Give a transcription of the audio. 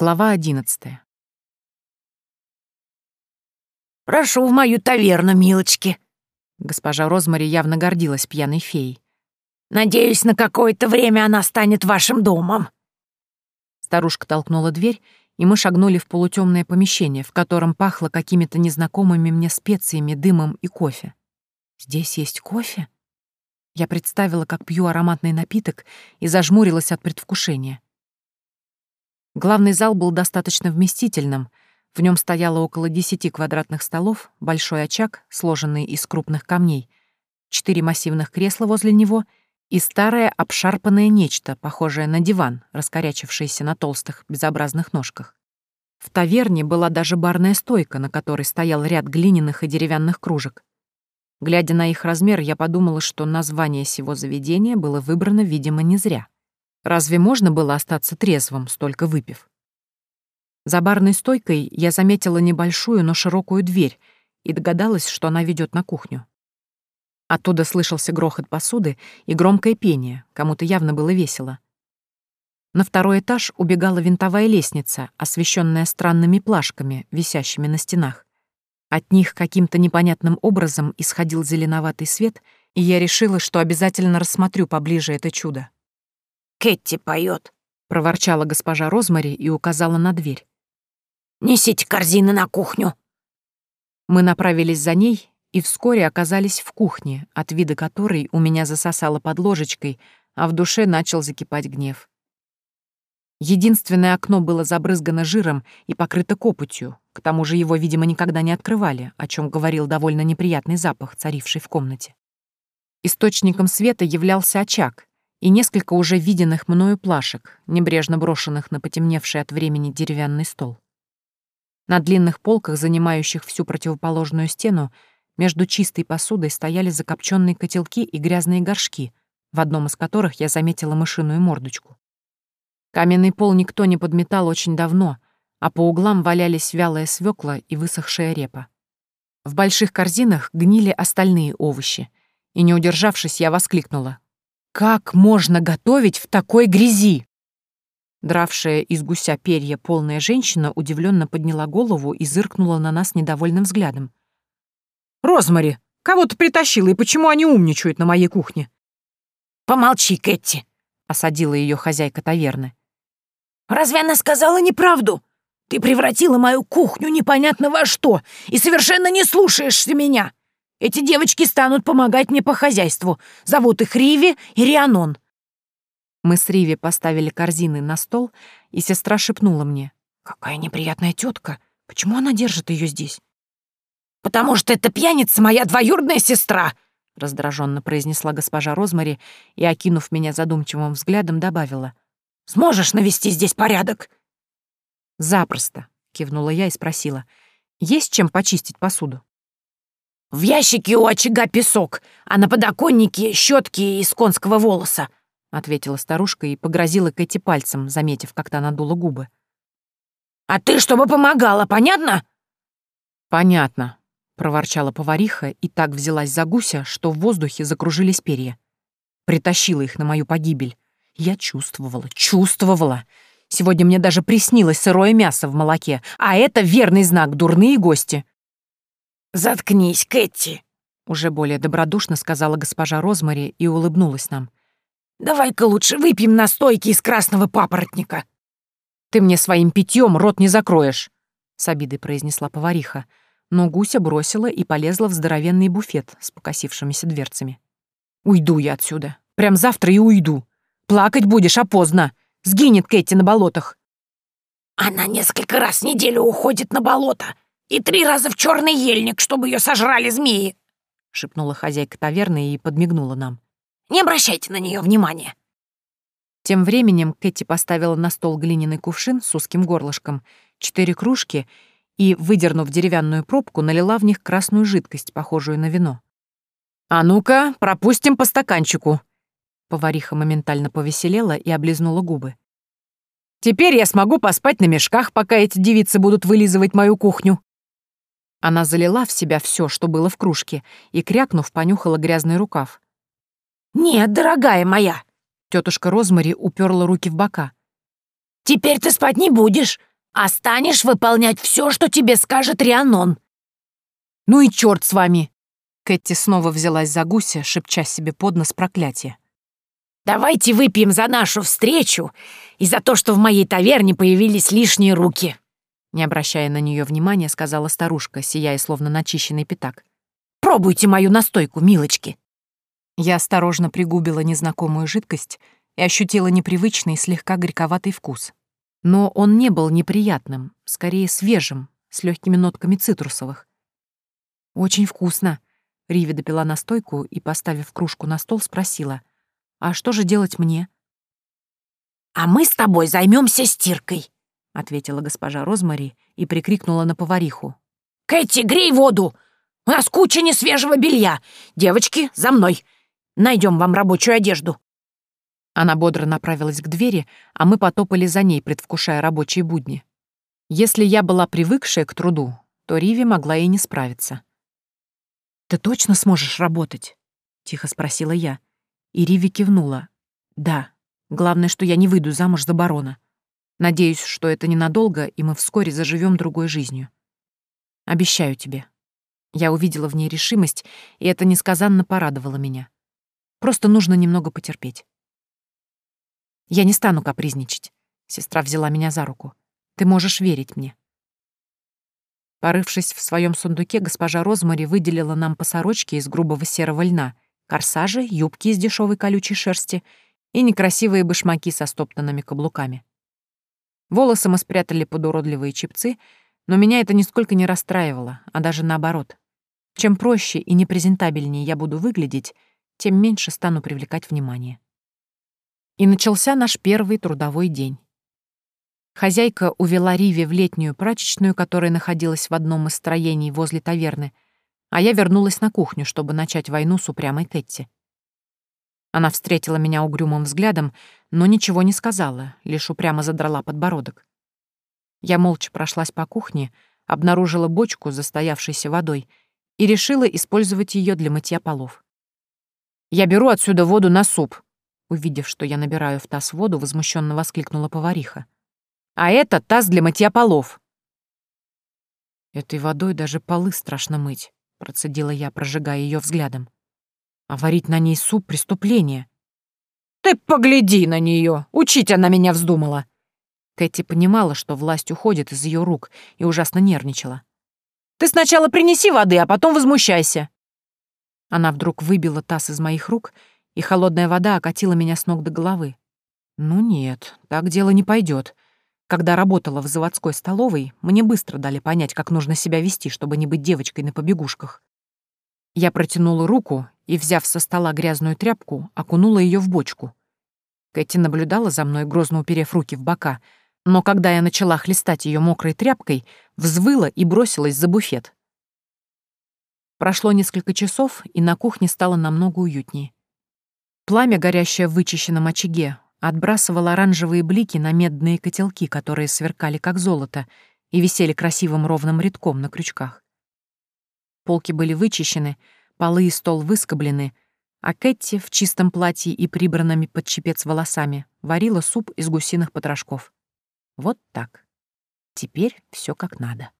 Глава одиннадцатая. «Прошу в мою таверну, милочки!» Госпожа Розмари явно гордилась пьяной феей. «Надеюсь, на какое-то время она станет вашим домом!» Старушка толкнула дверь, и мы шагнули в полутемное помещение, в котором пахло какими-то незнакомыми мне специями, дымом и кофе. «Здесь есть кофе?» Я представила, как пью ароматный напиток, и зажмурилась от предвкушения. Главный зал был достаточно вместительным — в нем стояло около десяти квадратных столов, большой очаг, сложенный из крупных камней, четыре массивных кресла возле него и старое обшарпанное нечто, похожее на диван, раскорячившееся на толстых, безобразных ножках. В таверне была даже барная стойка, на которой стоял ряд глиняных и деревянных кружек. Глядя на их размер, я подумала, что название сего заведения было выбрано, видимо, не зря. Разве можно было остаться трезвым, столько выпив? За барной стойкой я заметила небольшую, но широкую дверь и догадалась, что она ведет на кухню. Оттуда слышался грохот посуды и громкое пение, кому-то явно было весело. На второй этаж убегала винтовая лестница, освещенная странными плашками, висящими на стенах. От них каким-то непонятным образом исходил зеленоватый свет, и я решила, что обязательно рассмотрю поближе это чудо. «Кэти поет, проворчала госпожа Розмари и указала на дверь. Несите корзины на кухню». Мы направились за ней и вскоре оказались в кухне, от вида которой у меня засосало под ложечкой, а в душе начал закипать гнев. Единственное окно было забрызгано жиром и покрыто копотью, к тому же его, видимо, никогда не открывали, о чем говорил довольно неприятный запах, царивший в комнате. Источником света являлся очаг и несколько уже виденных мною плашек, небрежно брошенных на потемневший от времени деревянный стол. На длинных полках, занимающих всю противоположную стену, между чистой посудой стояли закопченные котелки и грязные горшки, в одном из которых я заметила мышиную мордочку. Каменный пол никто не подметал очень давно, а по углам валялись вялая свекла и высохшая репа. В больших корзинах гнили остальные овощи, и, не удержавшись, я воскликнула. «Как можно готовить в такой грязи?» Дравшая из гуся перья полная женщина удивленно подняла голову и зыркнула на нас недовольным взглядом. «Розмари, кого ты притащила и почему они умничают на моей кухне?» «Помолчи, Кэти», — осадила ее хозяйка таверны. «Разве она сказала неправду? Ты превратила мою кухню непонятно во что и совершенно не слушаешься меня. Эти девочки станут помогать мне по хозяйству. Зовут их Риви и Рианон. Мы с Риви поставили корзины на стол, и сестра шепнула мне. «Какая неприятная тетка. Почему она держит ее здесь?» «Потому что эта пьяница моя двоюродная сестра!» раздраженно произнесла госпожа Розмари и, окинув меня задумчивым взглядом, добавила. «Сможешь навести здесь порядок?» «Запросто», — кивнула я и спросила. «Есть чем почистить посуду?» «В ящике у очага песок, а на подоконнике щетки из конского волоса. — ответила старушка и погрозила Кэти пальцем, заметив, как та надула губы. «А ты чтобы помогала, понятно?» «Понятно», — проворчала повариха и так взялась за гуся, что в воздухе закружились перья. Притащила их на мою погибель. Я чувствовала, чувствовала. Сегодня мне даже приснилось сырое мясо в молоке, а это верный знак, дурные гости. «Заткнись, Кэти», — уже более добродушно сказала госпожа Розмари и улыбнулась нам. Давай-ка лучше выпьем настойки из красного папоротника». «Ты мне своим питьем рот не закроешь», — с обидой произнесла повариха, но гуся бросила и полезла в здоровенный буфет с покосившимися дверцами. «Уйду я отсюда. Прям завтра и уйду. Плакать будешь, а поздно. Сгинет Кэти на болотах». «Она несколько раз в неделю уходит на болото и три раза в черный ельник, чтобы ее сожрали змеи», — шепнула хозяйка таверны и подмигнула нам. Не обращайте на нее внимания». Тем временем Кэти поставила на стол глиняный кувшин с узким горлышком, четыре кружки и, выдернув деревянную пробку, налила в них красную жидкость, похожую на вино. «А ну-ка, пропустим по стаканчику!» Повариха моментально повеселела и облизнула губы. «Теперь я смогу поспать на мешках, пока эти девицы будут вылизывать мою кухню». Она залила в себя все, что было в кружке, и, крякнув, понюхала грязный рукав. «Нет, дорогая моя!» Тетушка Розмари уперла руки в бока. «Теперь ты спать не будешь. а станешь выполнять все, что тебе скажет Рианон». «Ну и черт с вами!» Кэти снова взялась за гуся, шепча себе под нос проклятие. «Давайте выпьем за нашу встречу и за то, что в моей таверне появились лишние руки!» Не обращая на нее внимания, сказала старушка, сияя словно начищенный пятак. «Пробуйте мою настойку, милочки!» Я осторожно пригубила незнакомую жидкость и ощутила непривычный, слегка горьковатый вкус. Но он не был неприятным, скорее свежим, с легкими нотками цитрусовых. «Очень вкусно!» Риви допила настойку и, поставив кружку на стол, спросила. «А что же делать мне?» «А мы с тобой займемся стиркой», — ответила госпожа Розмари и прикрикнула на повариху. «Кэти, грей воду! У нас куча несвежего белья! Девочки, за мной! Найдем вам рабочую одежду!» Она бодро направилась к двери, а мы потопали за ней, предвкушая рабочие будни. Если я была привыкшая к труду, то Риви могла и не справиться. «Ты точно сможешь работать?» — тихо спросила я. И Риви кивнула. «Да. Главное, что я не выйду замуж за барона. Надеюсь, что это ненадолго, и мы вскоре заживем другой жизнью. Обещаю тебе». Я увидела в ней решимость, и это несказанно порадовало меня. Просто нужно немного потерпеть. Я не стану капризничать. Сестра взяла меня за руку. Ты можешь верить мне. Порывшись в своем сундуке, госпожа Розмари выделила нам по сорочке из грубого серого льна, корсажи, юбки из дешевой колючей шерсти и некрасивые башмаки со стоптанными каблуками. Волосы мы спрятали под уродливые чепцы, но меня это нисколько не расстраивало, а даже наоборот. Чем проще и непрезентабельнее я буду выглядеть, тем меньше стану привлекать внимание. И начался наш первый трудовой день. Хозяйка увела Риви в летнюю прачечную, которая находилась в одном из строений возле таверны, а я вернулась на кухню, чтобы начать войну с упрямой Тетти. Она встретила меня угрюмым взглядом, но ничего не сказала, лишь упрямо задрала подбородок. Я молча прошлась по кухне, обнаружила бочку застоявшейся водой и решила использовать ее для мытья полов. «Я беру отсюда воду на суп», увидев, что я набираю в таз воду, возмущенно воскликнула повариха а это таз для мытья полов». «Этой водой даже полы страшно мыть», — процедила я, прожигая ее взглядом. «А варить на ней суп — преступление». «Ты погляди на нее! Учить она меня вздумала!» Кэти понимала, что власть уходит из ее рук, и ужасно нервничала. «Ты сначала принеси воды, а потом возмущайся!» Она вдруг выбила таз из моих рук, и холодная вода окатила меня с ног до головы. «Ну нет, так дело не пойдет. Когда работала в заводской столовой, мне быстро дали понять, как нужно себя вести, чтобы не быть девочкой на побегушках. Я протянула руку и, взяв со стола грязную тряпку, окунула ее в бочку. Кэти наблюдала за мной, грозно уперев руки в бока, но когда я начала хлестать ее мокрой тряпкой, взвыла и бросилась за буфет. Прошло несколько часов, и на кухне стало намного уютнее. Пламя, горящее в вычищенном очаге, отбрасывал оранжевые блики на медные котелки, которые сверкали как золото и висели красивым ровным рядком на крючках. Полки были вычищены, полы и стол выскоблены, а Кэтти в чистом платье и прибранными под чепец волосами варила суп из гусиных потрошков. Вот так. Теперь все как надо.